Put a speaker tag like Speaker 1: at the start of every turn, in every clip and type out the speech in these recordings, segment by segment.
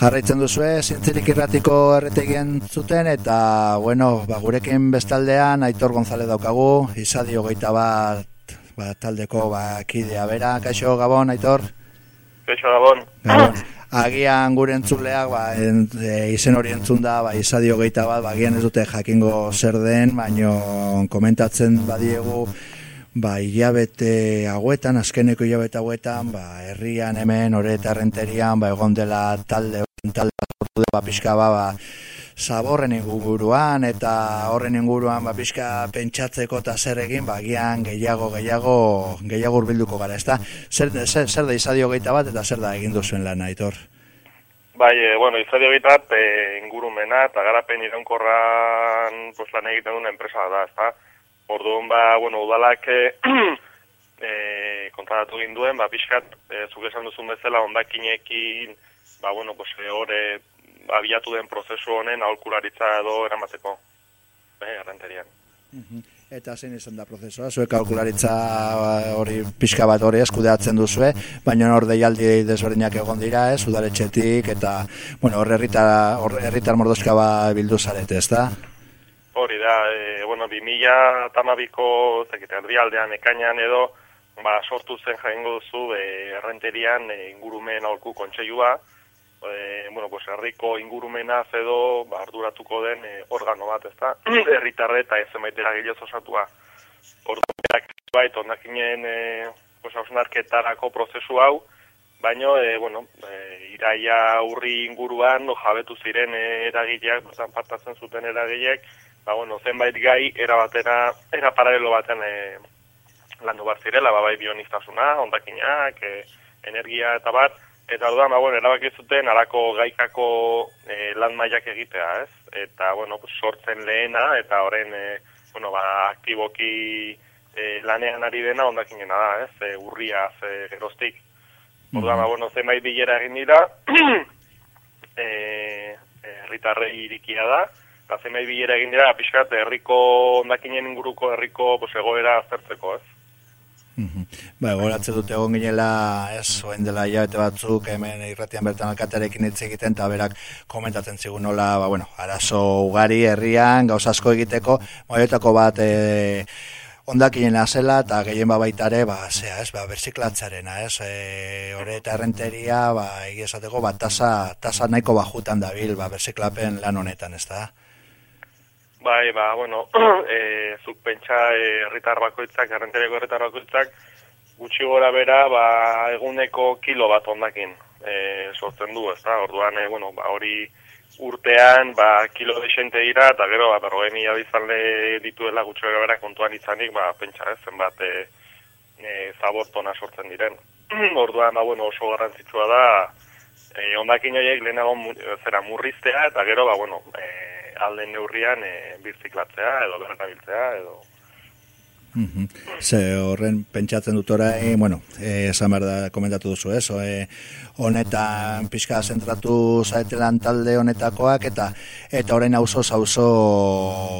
Speaker 1: Jarraitzen duzue, zintzirik irratiko erretegien zuten, eta, bueno, ba, gurekin bestaldean, Aitor Gonzale daukagu, izadio geita bat, ba, taldeko, ba, kidea bera, kaixo, Gabon, Aitor?
Speaker 2: Kaixo, Gabon.
Speaker 1: Gabon. Agian gure entzuleak, ba, en, e, izen hori entzun da, ba, izadio geita bat, ba, agian ez dute jakingo zer den, baino komentatzen badiegu, ba, hilabete hauetan, azkeneko hilabete hauetan, ba, herrian hemen, ore eta renterian, ba, egon dela talde talde sortu da ba, pixka ba, ba, zaborren inguruan eta horren inguruan ba, pixka pentsatzeko eta zer egin, ba, gian gehiago, gehiago, gehiago urbilduko gara, ez da? Zer, zer, zer da izadio gehieta bat eta zer da egin duzuen lan, aitor?
Speaker 2: Bai, e, bueno, izadio gehieta bat e, ingurumena eta garapen iraunkorran pues, lan egiten duen enpresa da, ez da? Orduan, ba, bueno, udalak e, kontratatu ginduen, ba, pixkat, e, zuk esan duzun bezala, ondakinekin, ba, bueno, pues, hori abiatu den prozesu honen aholkularitza edo eramateko, eh, errenterian.
Speaker 1: Eta zein izan da prozesua, zuek aholkularitza hori pixka bat hori eskudeatzen duzue, baina hor deialdi desberdinak egon dira, ez, udaretxetik, eta, bueno, hor herritar, hor herritar mordoska ba bildu zarete, ez da?
Speaker 2: Hori da, e, bueno, 2000 tamabiko, zekite, aldean, ekainan edo, ba, sortu zen jaingo duzu e, errenterian e, ingurumen aholku kontseilua, e, bueno, pues herriko ingurumena edo ba, arduratuko den e, organo bat, ezta? Herritarre eta ez emaitera gehiago osatua. Orduak bait ondakinen e, pues ausnarketarako prozesu hau, baino e, bueno, e, iraia urri inguruan no jabetu ziren e, eragileak, bezan partatzen zuten eragileak, ba bueno, zenbait gai era batera, era paralelo baten e, landu bat zirela, ba bai bionistasuna, ondakinak, e, energia eta bat, Eta orduan, ba, bueno, erabaki zuten alako gaikako e, lan mailak egitea, ez? Eta, bueno, sortzen lehena, eta horren, e, bueno, ba, aktiboki e, lanean ari dena ondakinena da, ez? E, urria, ze geroztik. Orduan, ba, bueno, zenbait bilera egin dira, e, herritarrei irikia da, eta zenbait bilera egin dira, pixkat, herriko ondakinen inguruko herriko pues, egoera aztertzeko, ez?
Speaker 1: Ba, goratze dute egon ginela, ez, oen dela hilabete batzuk, hemen irratian bertan alkatarekin hitz egiten, eta berak komentatzen zigun nola, ba, bueno, arazo ugari herrian, gauzasko egiteko, moietako bat, e, ondakinen zela eta gehien babaitare, ba, zea, ez, ba, berziklatzarena, ez, e, ore eta errenteria, ba, egiesateko, ba, tasa, tasa nahiko bajutan dabil, ba, berziklapen lan honetan, ez da?
Speaker 2: Bai, ba, bueno, e, zuk pentsa eh, herritar e, bakoitzak, errentereko herritar bakoitzak, gutxi gora bera, ba, eguneko kilo bat ondakin e, sortzen du, ez da? Orduan, e, bueno, ba, hori urtean, ba, kilo desente dira, eta gero, ba, berroen mila bizalde dituela gutxi gora bera kontuan izanik, ba, pentsa ez, zenbat e, e, zabortona sortzen diren. Orduan, ba, bueno, oso garrantzitsua da, e, ondakin horiek lehenago zera murriztea, eta gero, ba, bueno, e, alden neurrian e, birziklatzea edo berretabiltzea edo
Speaker 1: Ze horren pentsatzen dut orain, bueno, eh, esan behar da komentatu duzu, ez? Eh? honetan pixka zentratu zaetelan talde honetakoak, eta eta orain auzo auzo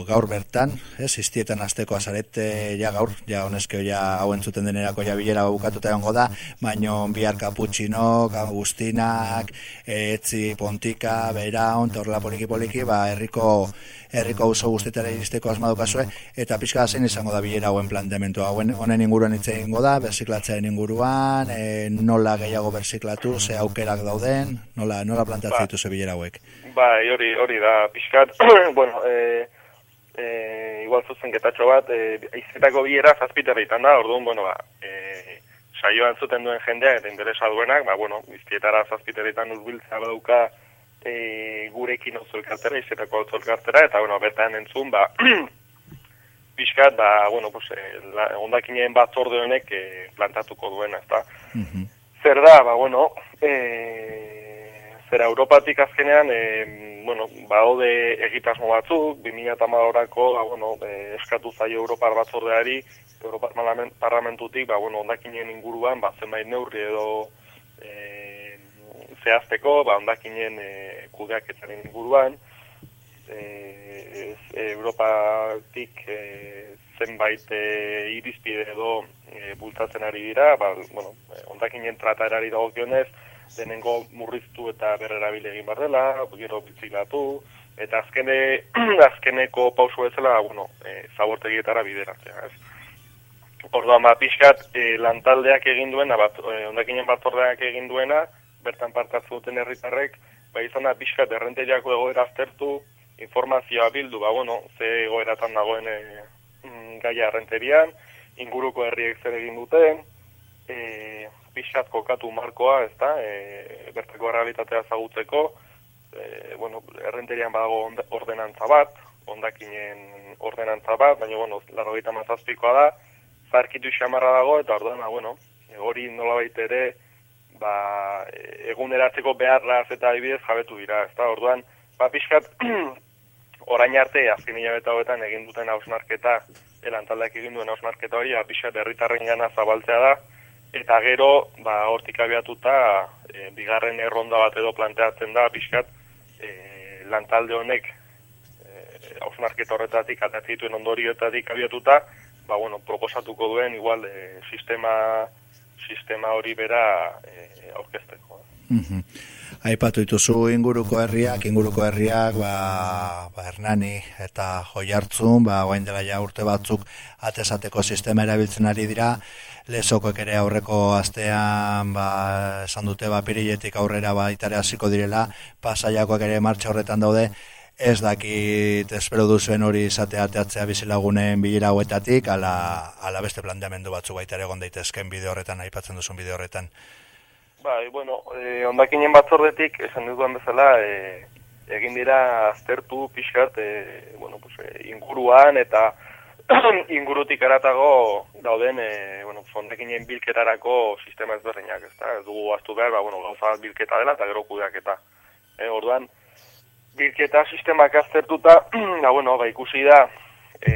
Speaker 1: gaur bertan, ez? Iztietan azteko azarete, ja gaur, ja honezkeo ja hau entzuten denerako ja bilera bukatuta egongo da, baino bihar kaputxinok, agustinak, etzi pontika, bera, ontorla poliki poliki, ba, herriko herriko auzo guztetara iristeko asmadukazue, eta pixka zen izango da bilera hauen planteamentu hauen honen inguruan hitz egingo da, berziklatzearen inguruan, e, nola gehiago berziklatu, ze aukerak dauden, nola nola planteatzen ba, dituzu bilera hauek.
Speaker 2: Bai, hori hori da pixkat, bueno, eh eh igual zuzen getatxo bat, eh izetako bilera zazpiterritan da, orduan, bueno, ba, eh saioan zuten duen jendeak eta interesa duenak, ba, bueno, iztietara zazpiterritan urbiltzea badauka e, gurekin oso elkartera, izetako oso elkartera, eta, bueno, bertan entzun, ba, pixkat, ba, bueno, pues, eh, la, ondakinen bat honek eh, plantatuko duena, ezta. Mm Zer da, ba, bueno, e, zera Europatik azkenean, e, bueno, ba, ode egitasmo batzuk, 2000 orako, ba, bueno, e, eskatu zaio Europar batzordeari, Europar parlamentutik, ba, bueno, ondakinen inguruan, ba, zenbait neurri edo, e, zehazteko, ba, ondakinen e, kudeaketaren inguruan, e, Europatik e, zenbait e, irizpide edo e, bultatzen ari dira, ba, bueno, ondakinen trataerari dagokionez, denengo murriztu eta berrerabile egin bardela, gero bitzilatu, eta azkene, azkeneko pausu bezala, bueno, e, zabortegietara bideratzea, ez. Orduan, ba, pixkat, e, lantaldeak egin duena, bat, e, ondakinen batzordeak egin duena, bertan partatzu duten herritarrek, ba, izan da, pixkat, errenteriako egoera aztertu, informazioa bildu, ba, bueno, ze egoeratan dagoen e, gaia errenterian, inguruko herriek zer egin duten, e, pixkat kokatu markoa, ez da, e, bertako realitatea zagutzeko, e, bueno, errenterian badago ordenantza bat, ondakinen ordenantza bat, baina, bueno, larro gita mazazpikoa da, zarkitu xamarra dago, eta orduan, bueno, hori nola ere, ba, eguneratzeko beharraz eta adibidez jabetu dira, ez da, orduan, ba, pixkat, orain arte, azken hilabeta hoetan egin duten hausnarketa, elan taldeak egin duen hausnarketa hori, ba, pixkat, herritarren gana zabaltzea da, eta gero, ba, hortik abiatuta, e, bigarren erronda bat edo planteatzen da, pixkat, e, lantalde honek e, hausnarketa horretatik atatzituen ondorioetatik abiatuta, ba, bueno, proposatuko duen igual e, sistema sistema hori bera e, aurkezteko.
Speaker 1: Mm Aipatu dituzu inguruko herriak, inguruko herriak, ba, ba Hernani eta Joiartzun, ba, guain dela ja urte batzuk atesateko sistema erabiltzen ari dira, lesokoek ere aurreko astean ba, esan dute ba, piriletik aurrera ba, itare hasiko direla, pasaiakoak ere martxa horretan daude, ez dakit espero duzuen hori izatea teatzea bizilagunen bilera hauetatik, ala, ala beste planteamendu batzu baita ere egon daitezken bideo horretan, aipatzen duzun bideo horretan.
Speaker 2: Bai, bueno, eh, ondakinen batzordetik, esan duzuan bezala, eh, egin dira aztertu pixkat, eh, bueno, pues, eh, inguruan eta ingurutik eratago dauden, e, bueno, fondekinen bilketarako sistema ezberdinak, ez? Ez dugu aztu behar, ba, bueno, gauza bilketa dela eta gero kudeak eta. E, orduan, bilketa sistemak aztertuta, da, bueno, ba, ikusi da, e,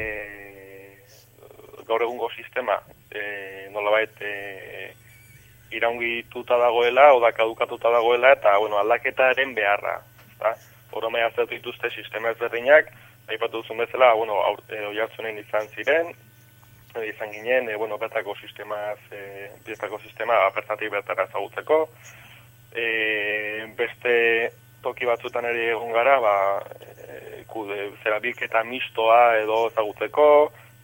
Speaker 2: gaur egungo sistema, e, nola bait, e, iraungituta dagoela, oda kadukatuta dagoela, eta, bueno, aldaketaren beharra, ez da? Horome aztertu dituzte sistema ezberdinak, aipatu duzun bezala, bueno, e, oiartzunen izan ziren, e, izan ginen, e, bueno, betako sistema, e, betako sistema apertatik bertara zagutzeko, e, beste toki batzutan ere egon gara, ba, e, kude, zera bilketa mistoa edo zagutzeko,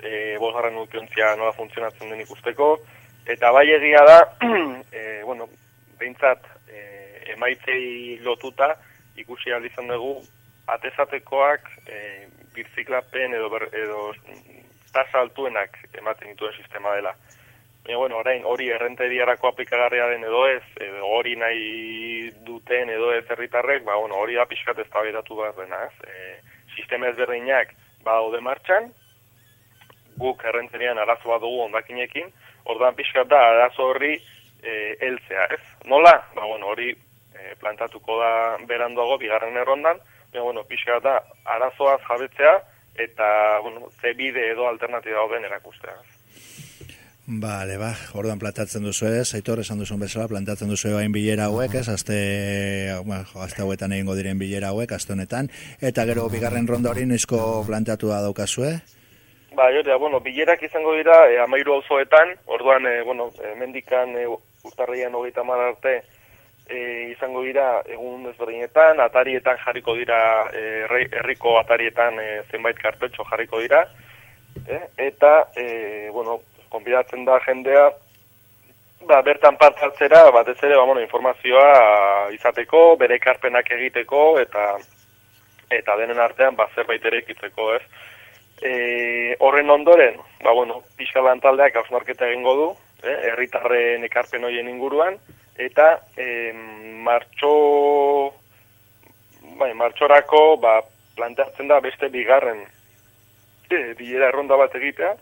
Speaker 2: e, bosgarren nukiontzia nola funtzionatzen den ikusteko, eta bai egia da, e, bueno, behintzat, e, emaitzei lotuta, ikusi izan dugu, atezatekoak e, birziklapen edo, ber, edo tasa altuenak ematen dituen sistema dela. Baina, bueno, orain hori errenteriarako aplikagarria den edo ez, edo hori nahi duten edo ez herritarrek, ba, bueno, hori da pixkat ez tabiratu behar dena, ez. E, sistema ezberdinak ba martxan, guk errenterian arazoa dugu ondakinekin, ordan pixkat da arazo horri e, eltzea, ez. Nola? Ba, bueno, hori e, plantatuko da beranduago, bigarren errondan, baina, bueno, pixka da, arazoaz jabetzea, eta, bueno, ze bide edo alternatiba dauden erakustea.
Speaker 1: Bale, ba, orduan plantatzen duzu ez, aitor esan duzun bezala, plantatzen duzu bain bilera hauek, ez, azte, bueno, azte hauetan egingo diren bilera hauek, azte honetan, eta gero bigarren ronda hori nizko plantatu da daukazue?
Speaker 2: Ba, jodea, bueno, bilerak izango dira, e, amairu hauzoetan, orduan, e, bueno, e, mendikan e, urtarrian hogeita mar arte, e, izango dira egun desberdinetan, atarietan jarriko dira, e, herriko atarietan e, zenbait kartetxo jarriko dira, e, eta, e, bueno, konbidatzen da jendea, ba, bertan partzaltzera, batez ere, ba, bueno, informazioa izateko, bere ekarpenak egiteko, eta eta denen artean, ba, zerbait ere ikitzeko, ez. E, horren ondoren, ba, bueno, pixka taldeak hausnarketa egingo du, eh, herritarren ekarpen hoien inguruan, eta e, martxo bai, martxorako ba, planteatzen da beste bigarren e, bilera erronda bat egitea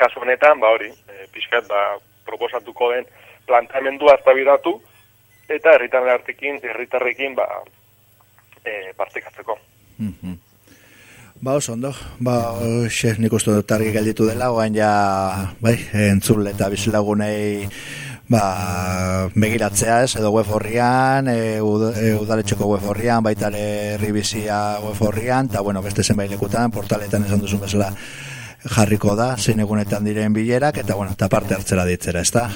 Speaker 2: kasu honetan, ba hori e, pixkat ba, proposatuko den planteamendua aztabidatu eta herritarren artekin, herritarrekin ba, e, partekatzeko mm -hmm.
Speaker 1: Ba, oso ondo. Ba, xe, nik uste dut argi gelditu dela, oain ja, bai, entzule eta bizilagunei ba, begiratzea ez, edo web horrian, e, e, udaletxeko web horrian, baita ere ribizia web horrian, eta bueno, beste zenbait lekutan, portaletan esan duzun bezala jarriko da, zein egunetan diren bilerak, eta bueno, eta parte hartzera ditzera, ez da?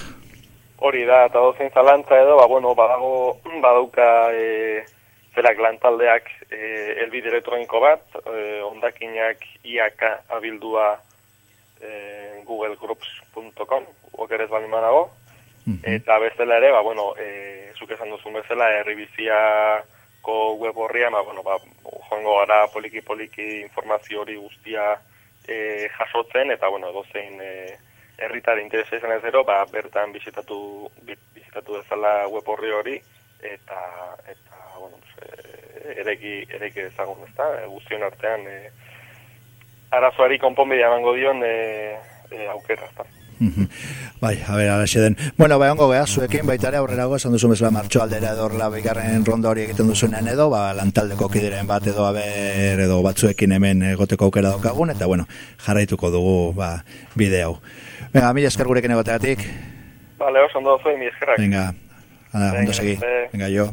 Speaker 2: hori da, eta dozen zalantza edo, ba, bueno, badago, badauka e, zelak lantaldeak e, elbide elektroniko bat, e, ondakinak iaka abildua e, googlegroups.com, okerez bali manago, eta bezala ere, ba, bueno, e, zuk esan duzun bezala, herribiziako web horria, ba, bueno, ba, joango gara poliki-poliki informazio hori guztia e, jasotzen, eta, bueno, dozein e, herritar interesa izan ez ero, ba, bertan bizitatu, bizitatu dezala web horri hori, eta, eta bueno, ereki, ereki ezagun, ez da, guztion artean, e, arazoari konponbidea emango dion e, e, aukera, ez da.
Speaker 1: Bai, a ber, ala den. Bueno, bai, ongo beha, zuekin baita ere aurrerago, esan duzu bezala martxo aldera edo horrela bigarren ronda hori egiten duzunen edo, ba, lantaldeko kideren bat edo aber edo batzuekin hemen egoteko aukera daukagun, eta bueno, jarraituko dugu, ba, bide hau. Venga, mila esker gurekin egoteatik.
Speaker 2: Vale, oso ondo zuen, mi eskerrak.
Speaker 1: Venga, ondo segi. Venga, jo.